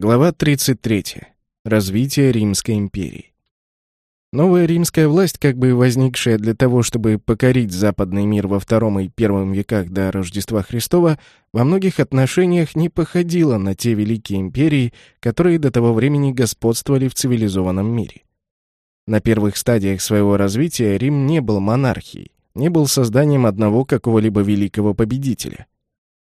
Глава 33. Развитие Римской империи. Новая римская власть, как бы возникшая для того, чтобы покорить западный мир во втором и первом веках до Рождества Христова, во многих отношениях не походила на те великие империи, которые до того времени господствовали в цивилизованном мире. На первых стадиях своего развития Рим не был монархией, не был созданием одного какого-либо великого победителя.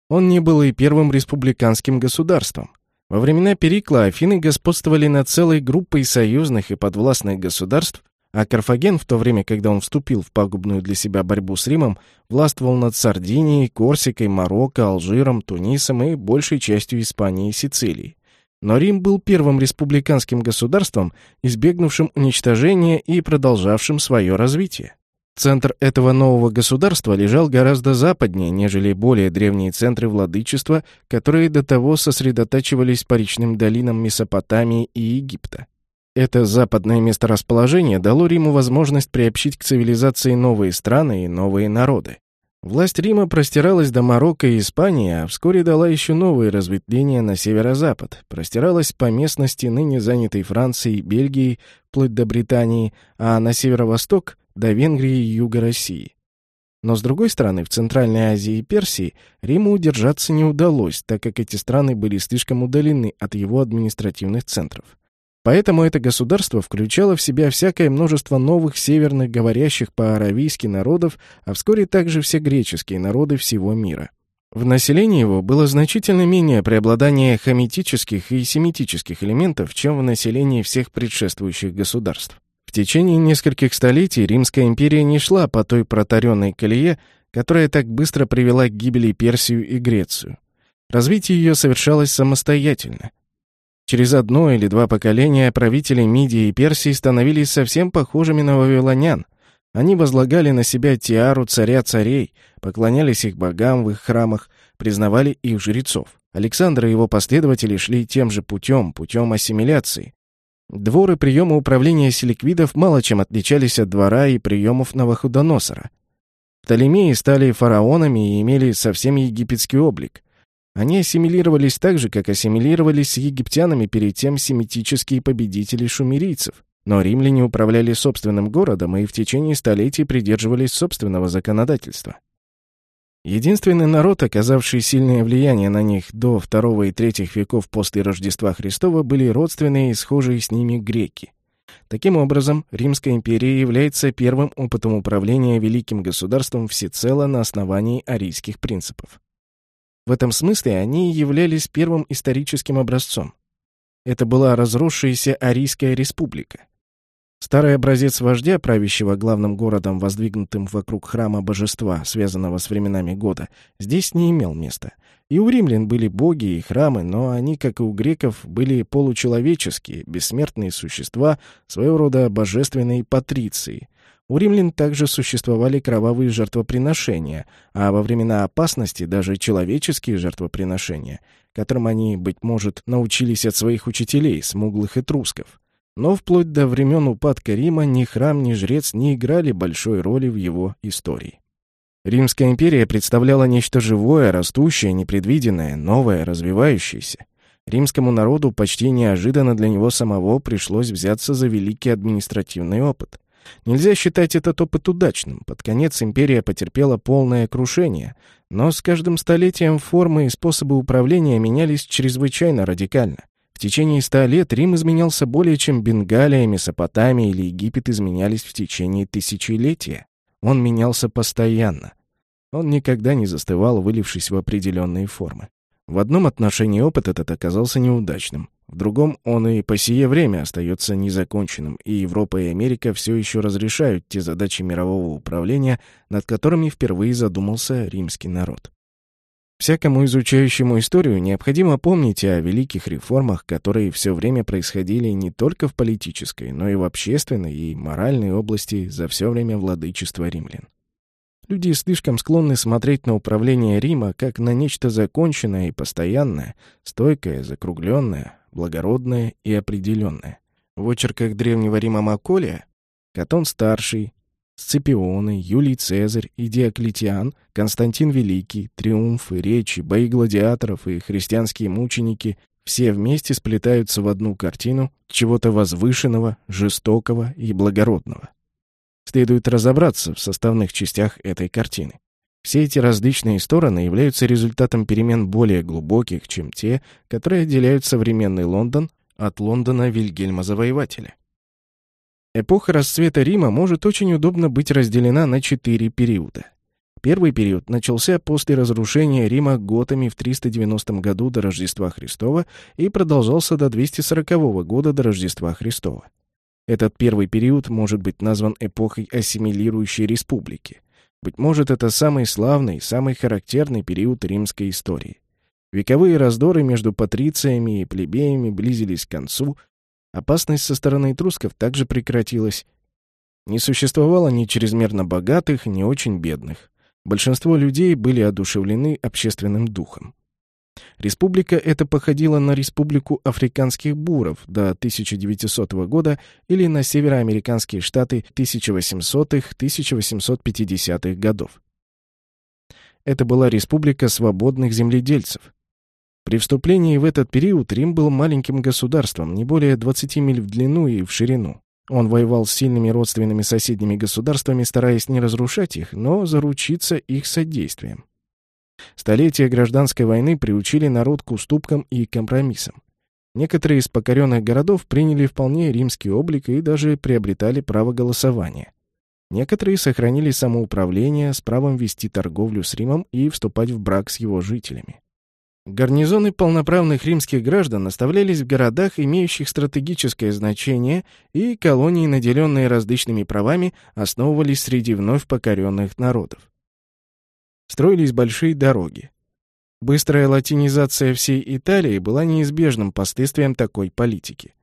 Он не был и первым республиканским государством. Во времена Перикла Афины господствовали над целой группой союзных и подвластных государств, а Карфаген, в то время, когда он вступил в пагубную для себя борьбу с Римом, властвовал над Сардинией, Корсикой, Марокко, Алжиром, Тунисом и большей частью Испании и Сицилии. Но Рим был первым республиканским государством, избегнувшим уничтожения и продолжавшим свое развитие. Центр этого нового государства лежал гораздо западнее, нежели более древние центры владычества, которые до того сосредотачивались по речным долинам Месопотамии и Египта. Это западное месторасположение дало Риму возможность приобщить к цивилизации новые страны и новые народы. Власть Рима простиралась до Марокко и Испании, а вскоре дала еще новые разветвления на северо-запад, простиралась по местности, ныне занятой Францией Бельгией, вплоть до Британии, а на северо-восток до Венгрии и юга России. Но, с другой стороны, в Центральной Азии и Персии Риму удержаться не удалось, так как эти страны были слишком удалены от его административных центров. Поэтому это государство включало в себя всякое множество новых северных говорящих по-аравийски народов, а вскоре также все греческие народы всего мира. В населении его было значительно менее преобладание хамитических и семитических элементов, чем в населении всех предшествующих государств. В течение нескольких столетий Римская империя не шла по той протаренной колее, которая так быстро привела к гибели Персию и Грецию. Развитие ее совершалось самостоятельно. Через одно или два поколения правители Мидии и Персии становились совсем похожими на вавилонян. Они возлагали на себя тиару царя-царей, поклонялись их богам в их храмах, признавали их жрецов. Александр и его последователи шли тем же путем, путем ассимиляции, Дворы приема управления селиквидов мало чем отличались от двора и приемов Новохудоносора. Птолемеи стали фараонами и имели совсем египетский облик. Они ассимилировались так же, как ассимилировались с египтянами перед тем семитические победители шумерийцев. Но римляне управляли собственным городом и в течение столетий придерживались собственного законодательства. Единственный народ, оказавший сильное влияние на них до второго и третьих веков после Рождества Христова, были родственные и схожие с ними греки. Таким образом, Римская империя является первым опытом управления великим государством всецело на основании арийских принципов. В этом смысле они являлись первым историческим образцом. Это была разросшаяся Арийская республика. Старый образец вождя, правящего главным городом, воздвигнутым вокруг храма божества, связанного с временами года, здесь не имел места. И у римлян были боги и храмы, но они, как и у греков, были получеловеческие, бессмертные существа, своего рода божественные патриции. У римлян также существовали кровавые жертвоприношения, а во времена опасности даже человеческие жертвоприношения, которым они, быть может, научились от своих учителей, смуглых и трусков. Но вплоть до времен упадка Рима ни храм, ни жрец не играли большой роли в его истории. Римская империя представляла нечто живое, растущее, непредвиденное, новое, развивающееся. Римскому народу почти неожиданно для него самого пришлось взяться за великий административный опыт. Нельзя считать этот опыт удачным. Под конец империя потерпела полное крушение, но с каждым столетием формы и способы управления менялись чрезвычайно радикально течение ста лет Рим изменялся более, чем Бенгалия, Месопотамия или Египет изменялись в течение тысячелетия. Он менялся постоянно. Он никогда не застывал, вылившись в определенные формы. В одном отношении опыт этот оказался неудачным. В другом он и по сие время остается незаконченным, и Европа и Америка все еще разрешают те задачи мирового управления, над которыми впервые задумался римский народ. Всякому изучающему историю необходимо помнить о великих реформах, которые все время происходили не только в политической, но и в общественной и моральной области за все время владычества римлян. Люди слишком склонны смотреть на управление Рима как на нечто законченное и постоянное, стойкое, закругленное, благородное и определенное. В очерках древнего Рима Маколия Катон-старший, Сципионы, Юлий Цезарь и Диоклетиан, Константин Великий, триумфы, речи, бои гладиаторов и христианские мученики все вместе сплетаются в одну картину чего-то возвышенного, жестокого и благородного. Следует разобраться в составных частях этой картины. Все эти различные стороны являются результатом перемен более глубоких, чем те, которые отделяют современный Лондон от Лондона Вильгельма Завоевателя. Эпоха расцвета Рима может очень удобно быть разделена на четыре периода. Первый период начался после разрушения Рима готами в 390 году до Рождества Христова и продолжался до 240 года до Рождества Христова. Этот первый период может быть назван эпохой ассимилирующей республики. Быть может, это самый славный, самый характерный период римской истории. Вековые раздоры между патрициями и плебеями близились к концу, опасность со стороны этрусков также прекратилась. Не существовало ни чрезмерно богатых, ни очень бедных. Большинство людей были одушевлены общественным духом. Республика эта походила на республику африканских буров до 1900 года или на североамериканские штаты 1800-1850-х годов. Это была республика свободных земледельцев. При вступлении в этот период Рим был маленьким государством, не более 20 миль в длину и в ширину. Он воевал с сильными родственными соседними государствами, стараясь не разрушать их, но заручиться их содействием. Столетия гражданской войны приучили народ к уступкам и компромиссам. Некоторые из покоренных городов приняли вполне римский облик и даже приобретали право голосования. Некоторые сохранили самоуправление с правом вести торговлю с Римом и вступать в брак с его жителями. Гарнизоны полноправных римских граждан оставлялись в городах, имеющих стратегическое значение, и колонии, наделенные различными правами, основывались среди вновь покоренных народов строились большие дороги. Быстрая латинизация всей Италии была неизбежным последствием такой политики.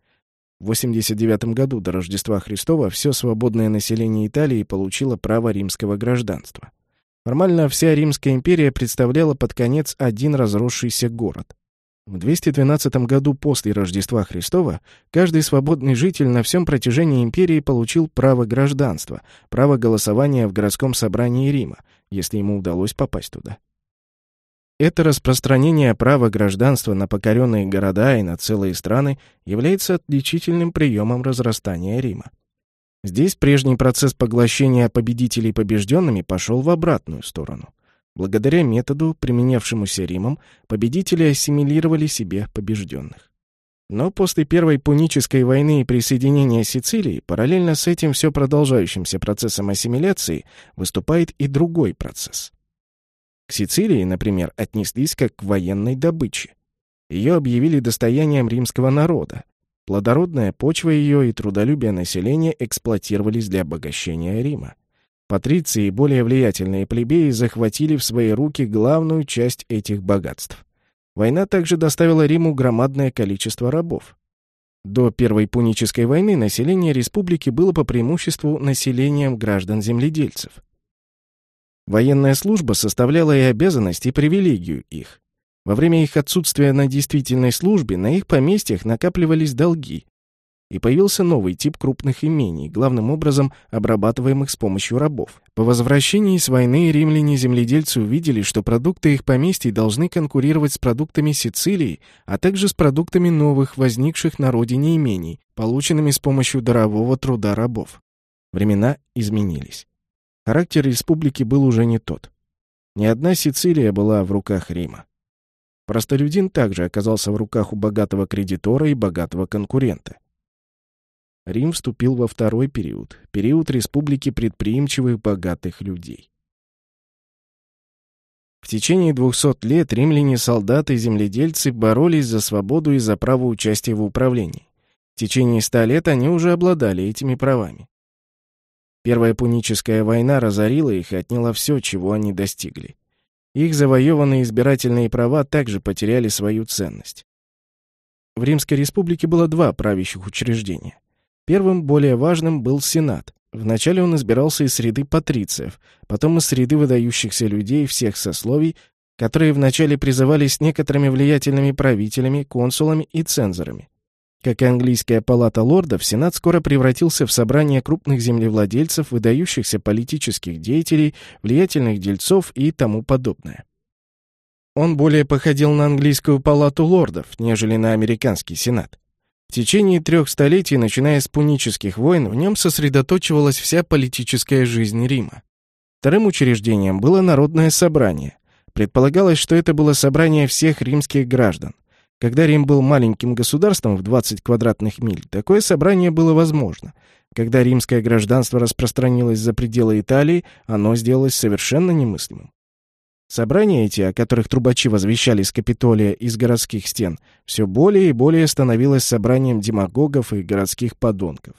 В 89 году до Рождества Христова все свободное население Италии получило право римского гражданства. Формально вся Римская империя представляла под конец один разросшийся город. В 212 году после Рождества Христова каждый свободный житель на всем протяжении империи получил право гражданства, право голосования в городском собрании Рима, если ему удалось попасть туда. Это распространение права гражданства на покоренные города и на целые страны является отличительным приемом разрастания Рима. Здесь прежний процесс поглощения победителей побежденными пошел в обратную сторону. Благодаря методу, применявшемуся Римом, победители ассимилировали себе побежденных. Но после Первой Пунической войны и присоединения Сицилии, параллельно с этим все продолжающимся процессом ассимиляции, выступает и другой процесс. К Сицилии, например, отнеслись как к военной добыче. Ее объявили достоянием римского народа. Плодородная почва ее и трудолюбие населения эксплуатировались для обогащения Рима. Патриции и более влиятельные плебеи захватили в свои руки главную часть этих богатств. Война также доставила Риму громадное количество рабов. До Первой Пунической войны население республики было по преимуществу населением граждан-земледельцев. Военная служба составляла и обязанность, и привилегию их. Во время их отсутствия на действительной службе на их поместьях накапливались долги, и появился новый тип крупных имений, главным образом обрабатываемых с помощью рабов. По возвращении с войны римляне-земледельцы увидели, что продукты их поместий должны конкурировать с продуктами Сицилии, а также с продуктами новых, возникших на родине имений, полученными с помощью дарового труда рабов. Времена изменились. Характер республики был уже не тот. Ни одна Сицилия была в руках Рима. Простолюдин также оказался в руках у богатого кредитора и богатого конкурента. Рим вступил во второй период, период республики предприимчивых богатых людей. В течение 200 лет римляне, солдаты и земледельцы боролись за свободу и за право участия в управлении. В течение 100 лет они уже обладали этими правами. Первая пуническая война разорила их и отняла все, чего они достигли. Их завоеванные избирательные права также потеряли свою ценность. В Римской республике было два правящих учреждения. Первым, более важным, был Сенат. Вначале он избирался из среды патрициев, потом из среды выдающихся людей всех сословий, которые вначале призывались некоторыми влиятельными правителями, консулами и цензорами. Как и английская палата лордов, Сенат скоро превратился в собрание крупных землевладельцев, выдающихся политических деятелей, влиятельных дельцов и тому подобное. он более походил на английскую палату лордов, нежели на американский сенат. В течение трех столетий, начиная с пунических войн, в нем сосредоточивалась вся политическая жизнь Рима. Вторым учреждением было Народное собрание. Предполагалось, что это было собрание всех римских граждан. Когда Рим был маленьким государством в 20 квадратных миль, такое собрание было возможно. Когда римское гражданство распространилось за пределы Италии, оно сделалось совершенно немыслимым. Собрания эти, о которых трубачи возвещали с Капитолия из городских стен, все более и более становилось собранием демагогов и городских подонков.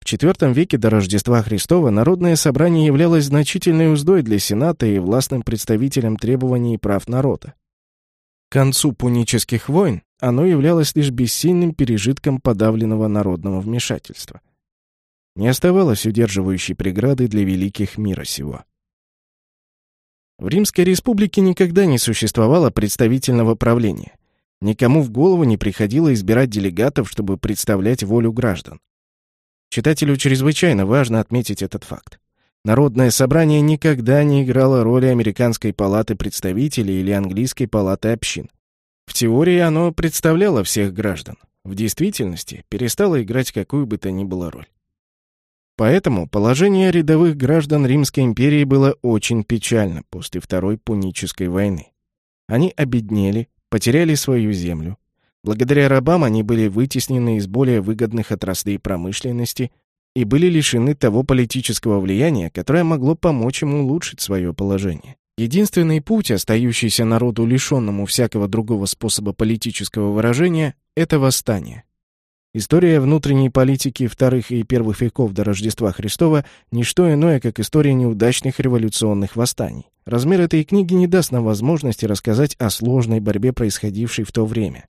В IV веке до Рождества Христова Народное собрание являлось значительной уздой для Сената и властным представителем требований и прав народа. К концу пунических войн оно являлось лишь бессильным пережитком подавленного народного вмешательства. Не оставалось удерживающей преграды для великих мира сего. В Римской республике никогда не существовало представительного правления. Никому в голову не приходило избирать делегатов, чтобы представлять волю граждан. Читателю чрезвычайно важно отметить этот факт. Народное собрание никогда не играло роли Американской палаты представителей или Английской палаты общин. В теории оно представляло всех граждан. В действительности перестало играть какую бы то ни было роль. Поэтому положение рядовых граждан Римской империи было очень печально после Второй Пунической войны. Они обеднели, потеряли свою землю. Благодаря рабам они были вытеснены из более выгодных отраслей промышленности и были лишены того политического влияния, которое могло помочь им улучшить свое положение. Единственный путь, остающийся народу лишенному всякого другого способа политического выражения, это восстание. История внутренней политики вторых и первых веков до Рождества Христова – не что иное, как история неудачных революционных восстаний. Размер этой книги не даст нам возможности рассказать о сложной борьбе, происходившей в то время,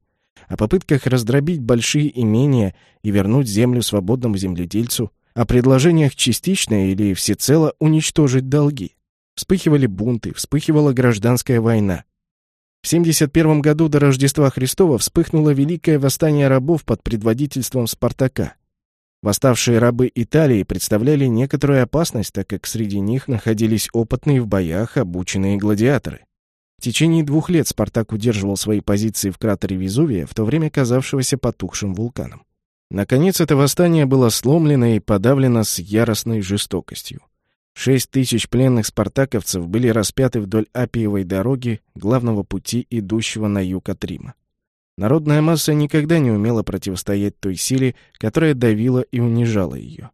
о попытках раздробить большие имения и вернуть землю свободному земледельцу, о предложениях частично или всецело уничтожить долги. Вспыхивали бунты, вспыхивала гражданская война. В 71 году до Рождества Христова вспыхнуло великое восстание рабов под предводительством Спартака. Восставшие рабы Италии представляли некоторую опасность, так как среди них находились опытные в боях обученные гладиаторы. В течение двух лет Спартак удерживал свои позиции в кратере Везувия, в то время казавшегося потухшим вулканом. Наконец, это восстание было сломлено и подавлено с яростной жестокостью. Шесть тысяч пленных спартаковцев были распяты вдоль Апиевой дороги, главного пути, идущего на юг от Рима. Народная масса никогда не умела противостоять той силе, которая давила и унижала ее.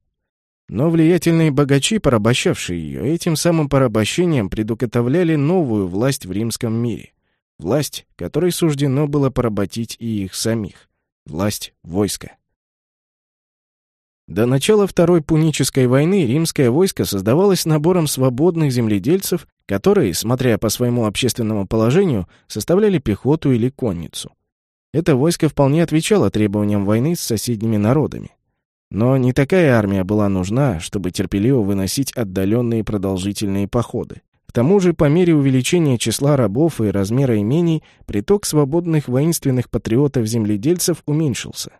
Но влиятельные богачи, порабощавшие ее, этим самым порабощением предуготовляли новую власть в римском мире. Власть, которой суждено было поработить и их самих. Власть войска. До начала Второй Пунической войны римское войско создавалось набором свободных земледельцев, которые, смотря по своему общественному положению, составляли пехоту или конницу. Это войско вполне отвечало требованиям войны с соседними народами. Но не такая армия была нужна, чтобы терпеливо выносить отдаленные продолжительные походы. К тому же, по мере увеличения числа рабов и размера имений, приток свободных воинственных патриотов-земледельцев уменьшился.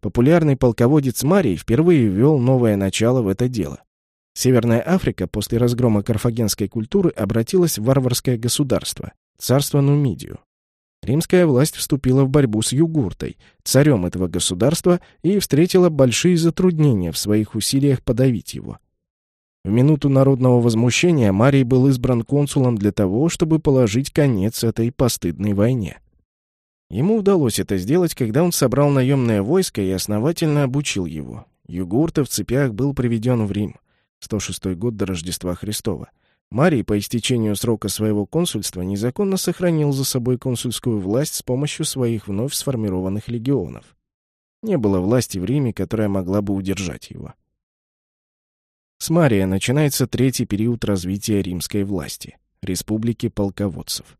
Популярный полководец Марий впервые ввел новое начало в это дело. Северная Африка после разгрома карфагенской культуры обратилась в варварское государство, царство Нумидию. Римская власть вступила в борьбу с Югуртой, царем этого государства, и встретила большие затруднения в своих усилиях подавить его. В минуту народного возмущения Марий был избран консулом для того, чтобы положить конец этой постыдной войне. Ему удалось это сделать, когда он собрал наемное войско и основательно обучил его. Югурта в цепях был приведен в Рим. 106 год до Рождества Христова. Марий по истечению срока своего консульства незаконно сохранил за собой консульскую власть с помощью своих вновь сформированных легионов. Не было власти в Риме, которая могла бы удержать его. С Мария начинается третий период развития римской власти — республики полководцев.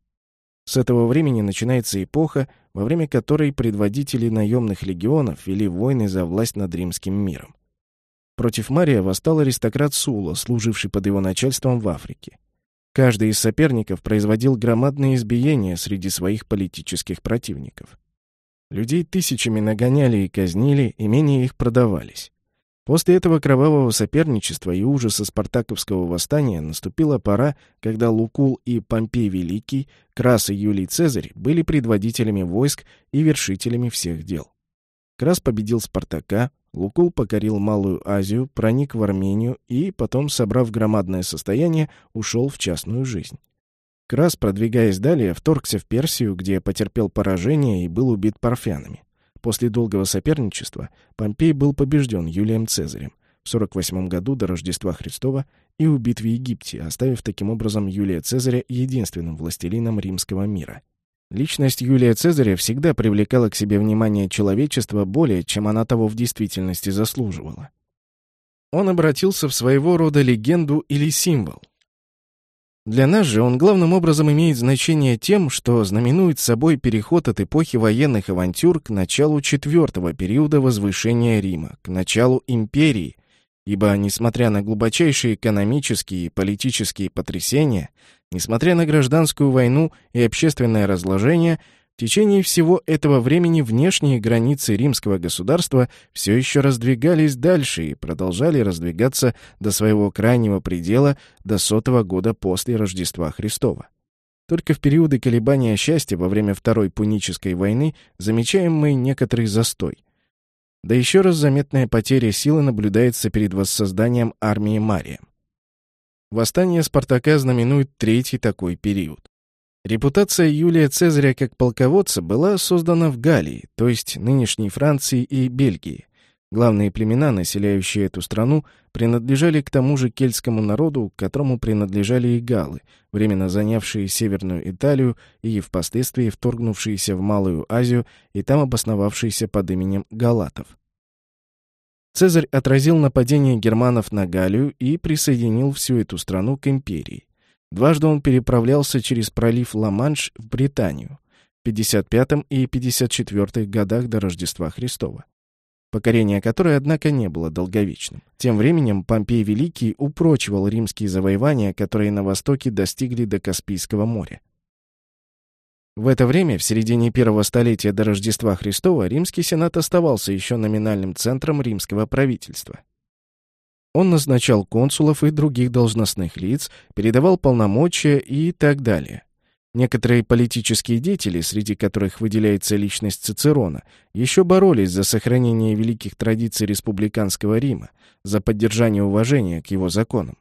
С этого времени начинается эпоха, во время которой предводители наемных легионов вели войны за власть над римским миром. Против Мария восстал аристократ Сула, служивший под его начальством в Африке. Каждый из соперников производил громадные избиения среди своих политических противников. Людей тысячами нагоняли и казнили, имения их продавались. После этого кровавого соперничества и ужаса спартаковского восстания наступила пора, когда Лукул и Помпей Великий, Крас и Юлий Цезарь были предводителями войск и вершителями всех дел. Крас победил Спартака, Лукул покорил Малую Азию, проник в Армению и, потом, собрав громадное состояние, ушел в частную жизнь. Крас, продвигаясь далее, вторгся в Персию, где потерпел поражение и был убит парфянами. После долгого соперничества Помпей был побежден Юлием Цезарем в 48 году до Рождества Христова и убит в Египте, оставив таким образом Юлия Цезаря единственным властелином римского мира. Личность Юлия Цезаря всегда привлекала к себе внимание человечества более, чем она того в действительности заслуживала. Он обратился в своего рода легенду или символ – для нас же он главным образом имеет значение тем, что знаменует собой переход от эпохи военных авантюр к началу четвертого периода возвышения Рима, к началу империи, ибо, несмотря на глубочайшие экономические и политические потрясения, несмотря на гражданскую войну и общественное разложение, в течение всего этого времени внешние границы римского государства все еще раздвигались дальше и продолжали раздвигаться до своего крайнего предела до сотого года после Рождества Христова. Только в периоды колебания счастья во время Второй Пунической войны замечаем мы некоторый застой. Да еще раз заметная потеря силы наблюдается перед воссозданием армии Мария. Восстание Спартака знаменует третий такой период. Репутация Юлия Цезаря как полководца была создана в Галлии, то есть нынешней Франции и Бельгии. Главные племена, населяющие эту страну, принадлежали к тому же кельтскому народу, к которому принадлежали и галлы, временно занявшие Северную Италию и впоследствии вторгнувшиеся в Малую Азию и там обосновавшиеся под именем галатов. Цезарь отразил нападение германов на Галлию и присоединил всю эту страну к империи. Дважды он переправлялся через пролив Ла-Манш в Британию в 55 и 54 годах до Рождества Христова, покорение которой, однако, не было долговечным. Тем временем Помпей Великий упрочивал римские завоевания, которые на востоке достигли до Каспийского моря. В это время, в середине первого столетия до Рождества Христова, Римский Сенат оставался еще номинальным центром римского правительства. Он назначал консулов и других должностных лиц, передавал полномочия и так далее. Некоторые политические деятели, среди которых выделяется личность Цицерона, еще боролись за сохранение великих традиций республиканского Рима, за поддержание уважения к его законам.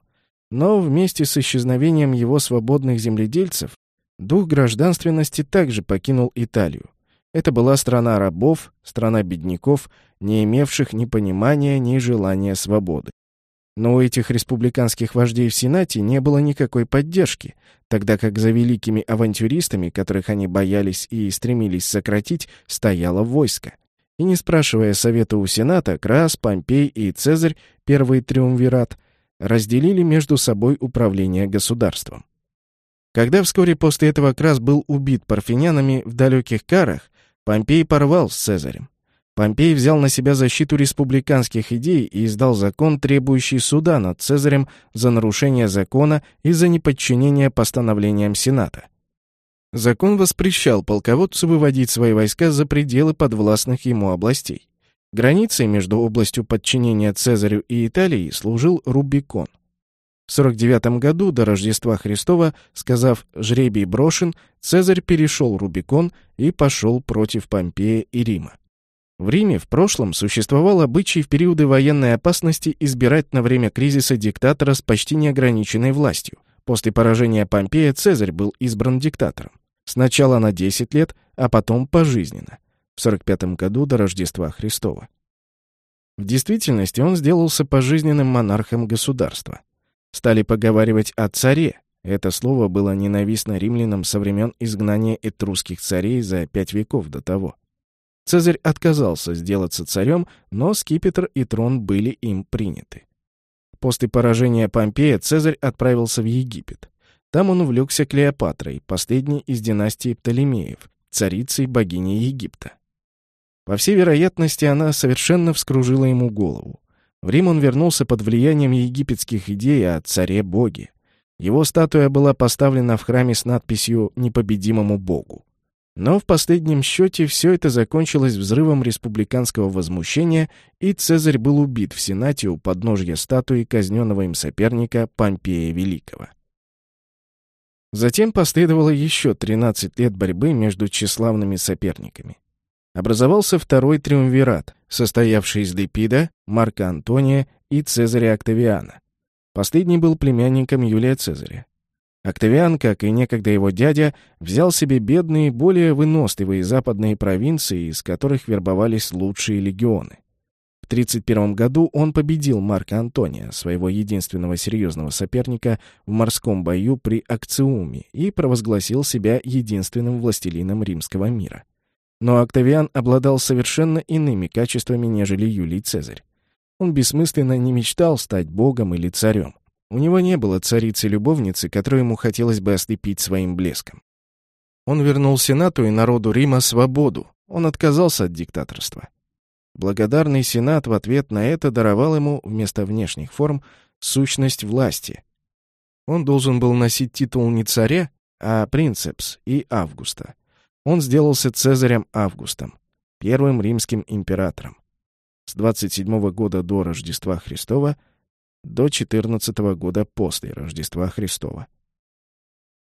Но вместе с исчезновением его свободных земледельцев дух гражданственности также покинул Италию. Это была страна рабов, страна бедняков, не имевших ни понимания, ни желания свободы. Но у этих республиканских вождей в Сенате не было никакой поддержки, тогда как за великими авантюристами, которых они боялись и стремились сократить, стояло войско. И не спрашивая совета у Сената, Крас, Помпей и Цезарь, первый триумвират, разделили между собой управление государством. Когда вскоре после этого Крас был убит парфенянами в далеких карах, Помпей порвал с Цезарем. Помпей взял на себя защиту республиканских идей и издал закон, требующий суда над Цезарем за нарушение закона и за неподчинение постановлениям Сената. Закон воспрещал полководцу выводить свои войска за пределы подвластных ему областей. Границей между областью подчинения Цезарю и Италией служил Рубикон. В 49 году до Рождества Христова, сказав «жребий брошен», Цезарь перешел Рубикон и пошел против Помпея и Рима. В Риме в прошлом существовал обычай в периоды военной опасности избирать на время кризиса диктатора с почти неограниченной властью. После поражения Помпея Цезарь был избран диктатором. Сначала на 10 лет, а потом пожизненно. В 45 году до Рождества Христова. В действительности он сделался пожизненным монархом государства. Стали поговаривать о царе. Это слово было ненавистно римлянам со времен изгнания этрусских царей за пять веков до того. Цезарь отказался сделаться царем, но скипетр и трон были им приняты. После поражения Помпея Цезарь отправился в Египет. Там он увлекся Клеопатрой, последней из династии Птолемеев, царицей богини Египта. По всей вероятности, она совершенно вскружила ему голову. В Рим он вернулся под влиянием египетских идей о царе-боге. Его статуя была поставлена в храме с надписью «Непобедимому богу». Но в последнем счете все это закончилось взрывом республиканского возмущения, и Цезарь был убит в Сенате у подножья статуи казненного им соперника Помпея Великого. Затем последовало еще 13 лет борьбы между тщеславными соперниками. Образовался второй триумвират, состоявший из Депида, Марка Антония и Цезаря Октавиана. Последний был племянником Юлия Цезаря. Октавиан, как и некогда его дядя, взял себе бедные, более выносливые западные провинции, из которых вербовались лучшие легионы. В 31 году он победил Марка Антония, своего единственного серьезного соперника, в морском бою при Акциуме и провозгласил себя единственным властелином римского мира. Но Октавиан обладал совершенно иными качествами, нежели Юлий Цезарь. Он бессмысленно не мечтал стать богом или царем. У него не было царицы-любовницы, которую ему хотелось бы ослепить своим блеском. Он вернул Сенату и народу Рима свободу. Он отказался от диктаторства. Благодарный Сенат в ответ на это даровал ему вместо внешних форм сущность власти. Он должен был носить титул не царя, а принцепс и Августа. Он сделался Цезарем Августом, первым римским императором. С 27 года до Рождества Христова – до 14 года после Рождества Христова.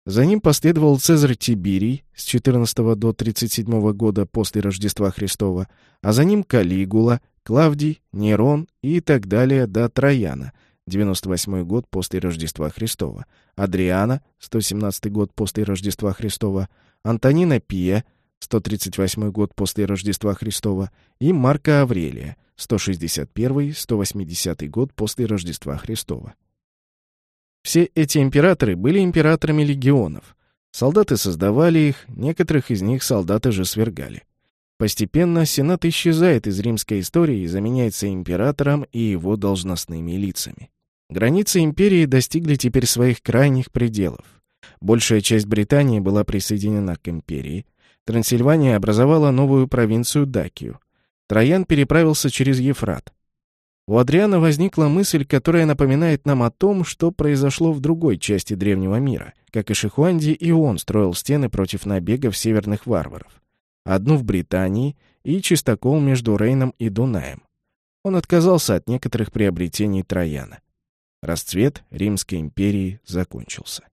За ним последовал Цезарь Тиберий с 14 до 37 года после Рождества Христова, а за ним Калигула, Клавдий, Нерон и так далее до Трояна, 98 год после Рождества Христова, Адриана, 117 год после Рождества Христова, Антонина Пия, 138 год после Рождества Христова, и Марка Аврелия, 161-180 год после Рождества Христова. Все эти императоры были императорами легионов. Солдаты создавали их, некоторых из них солдаты же свергали. Постепенно Сенат исчезает из римской истории и заменяется императором и его должностными лицами. Границы империи достигли теперь своих крайних пределов. Большая часть Британии была присоединена к империи. Трансильвания образовала новую провинцию Дакию. Троян переправился через Ефрат. У Адриана возникла мысль, которая напоминает нам о том, что произошло в другой части древнего мира. Как и Шихуанди, и он строил стены против набегов северных варваров. Одну в Британии и чистокол между Рейном и Дунаем. Он отказался от некоторых приобретений Трояна. Расцвет Римской империи закончился.